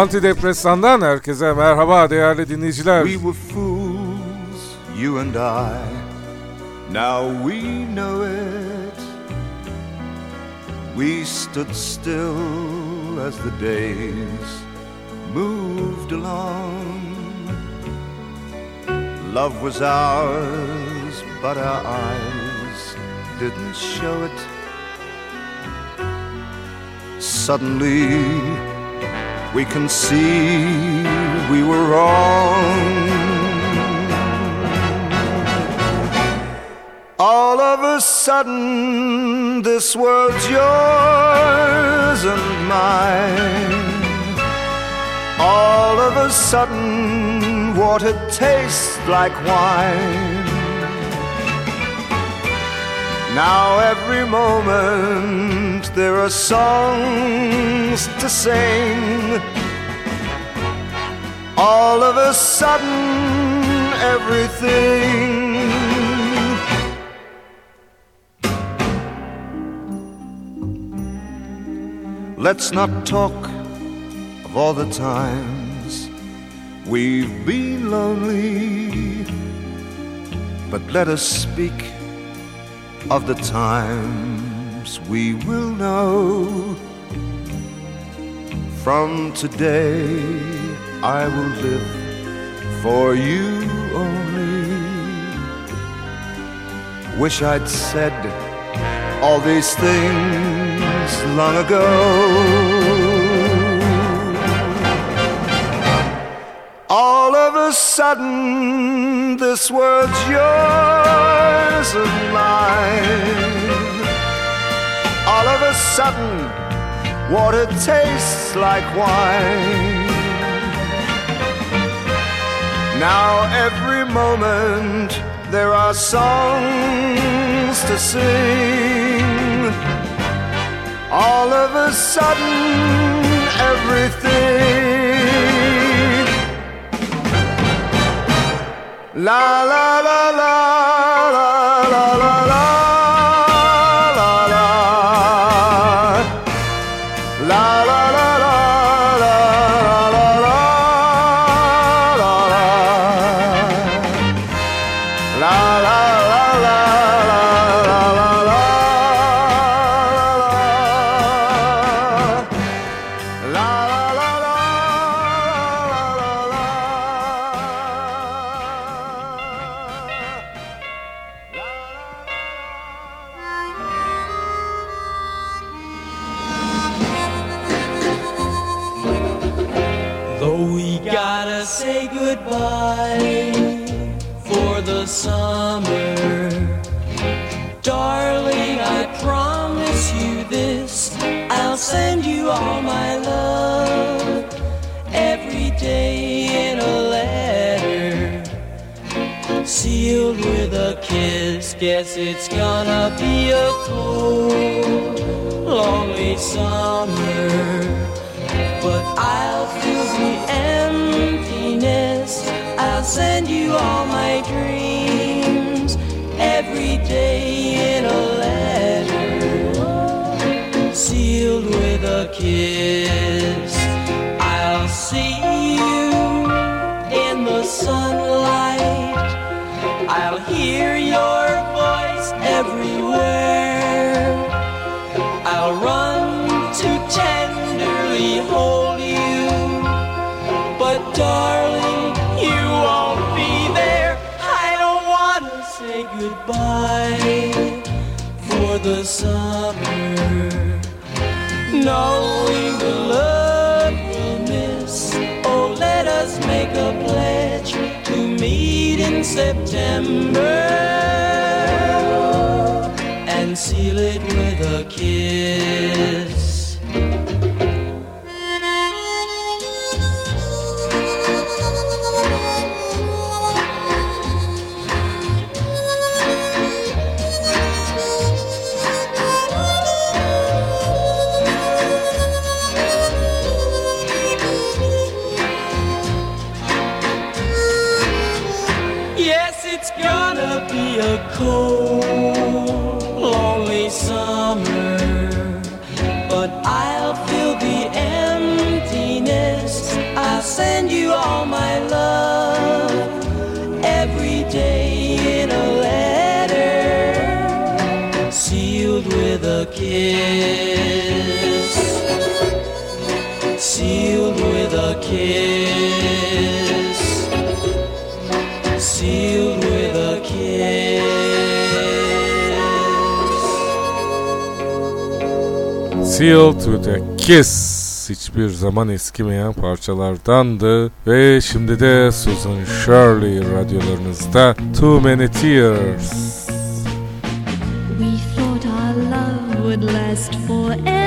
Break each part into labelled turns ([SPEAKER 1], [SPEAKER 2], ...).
[SPEAKER 1] Antidepresandan herkese merhaba değerli dinleyiciler.
[SPEAKER 2] We were fools, you and I. Now we know it. We stood still as the days moved along. Love was ours, but our eyes didn't show it. Suddenly, we can see we were wrong. All of a sudden, this world's yours and mine. All of a sudden, water tastes like wine. Now every moment there are songs to sing. All of a sudden everything Let's not talk of all the times we've been lonely, but let us speak of the times we will know. From today, I will live for you only. Wish I'd said all these things long ago. All of a sudden, this world's yours All of a sudden, water tastes like wine. Now, every moment, there are songs to sing. All of a sudden, everything la la la la
[SPEAKER 3] Love. Guess it's gonna be a cold, lonely summer but I'll fill the emptiness. I'll send you all my dreams every day in a letter, sealed with a kiss. September. Feel to the
[SPEAKER 4] Kiss.
[SPEAKER 1] Hiçbir zaman eskimeyen parçalardandı. Ve şimdi de Susan Shirley radyolarınızda Too Many Tears.
[SPEAKER 5] We thought our love would last forever.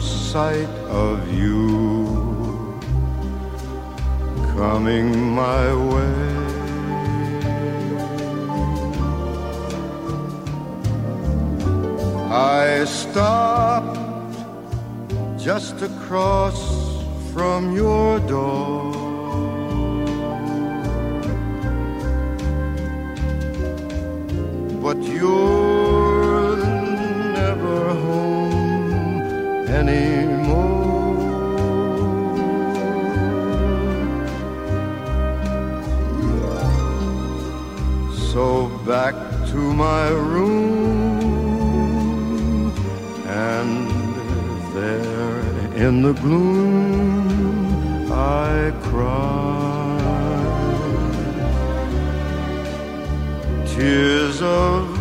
[SPEAKER 2] sight of you coming my way. I stopped just across from your door. But you anymore. So back to my room and there in the gloom I cry. tears of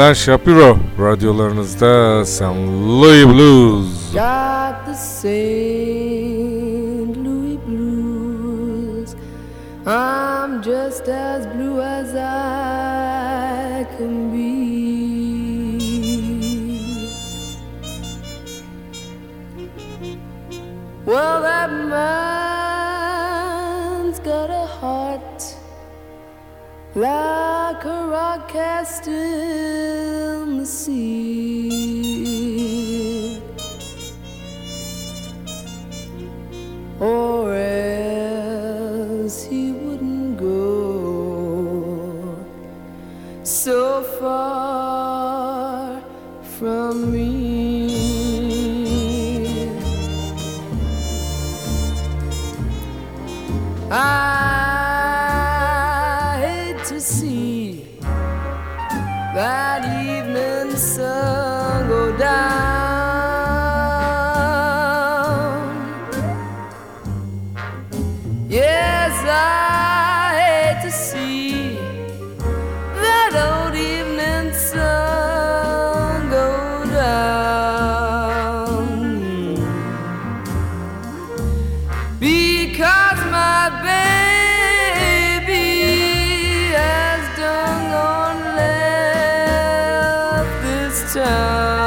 [SPEAKER 1] Alan Shapiro radyolarınızda St. Louis Blues.
[SPEAKER 6] Got the St. Louis blues. I'm just as blue as I can be. Well, that man's got a heart like cast in the sea. This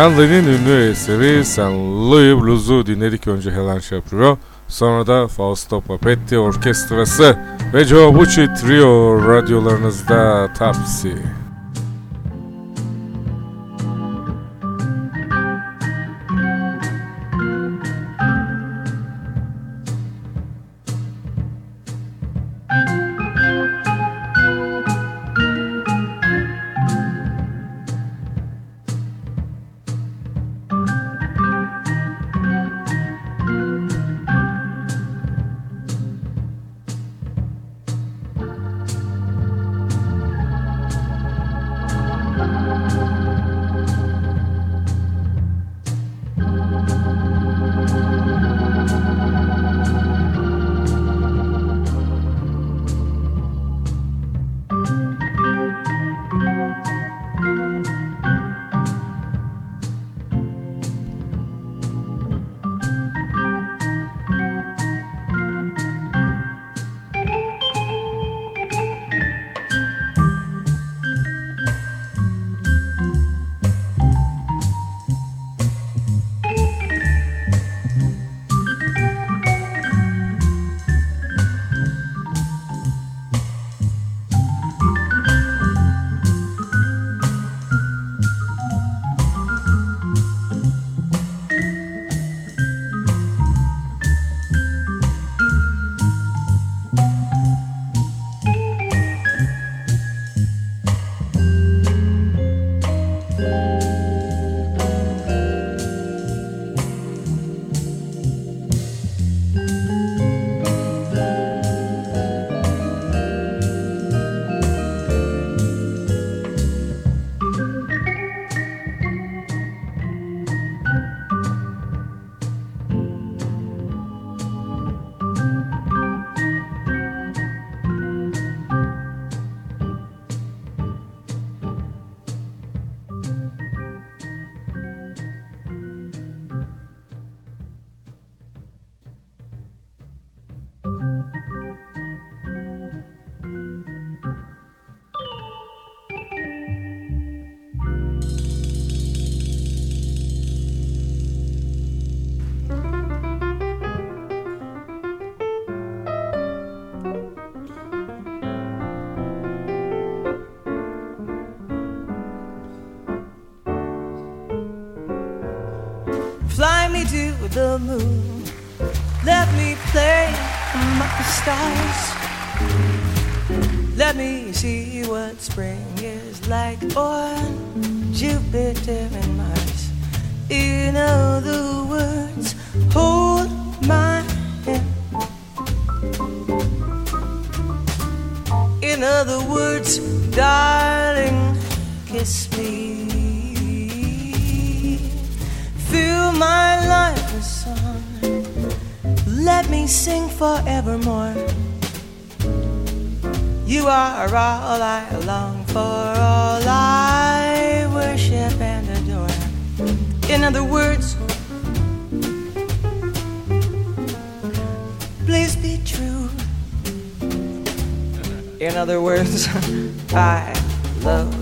[SPEAKER 1] Henley'nin ünlü eseri San Louis Blues'u dinledik önce Helen Shapiro, sonra da Fausto Papetti Orkestrası ve Joe Bucci Trio radyolarınızda Tapsi.
[SPEAKER 3] The moon. Let me play among the stars. Let me see what spring is like on Jupiter and Mars. In other words, hold my hand. In other words, darling, kiss me. Fill my. Let me sing forevermore. You are all I long for, all I worship and adore. In other words, please be true. In other words, I love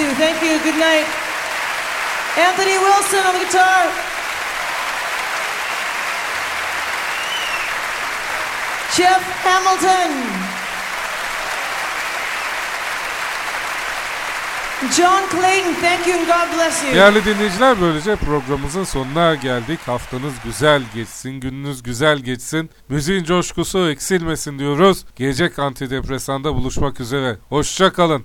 [SPEAKER 3] you. Thank you. Good night. Anthony Wilson on the guitar. Jeff Hamilton. John Clayton, thank you and God bless you.
[SPEAKER 1] Değerli dinleyiciler böylece programımızın sonuna geldik. Haftanız güzel geçsin, gününüz güzel geçsin. Müziğin coşkusu eksilmesin diyoruz. Gelecek antidepresanda buluşmak üzere. Hoşça kalın.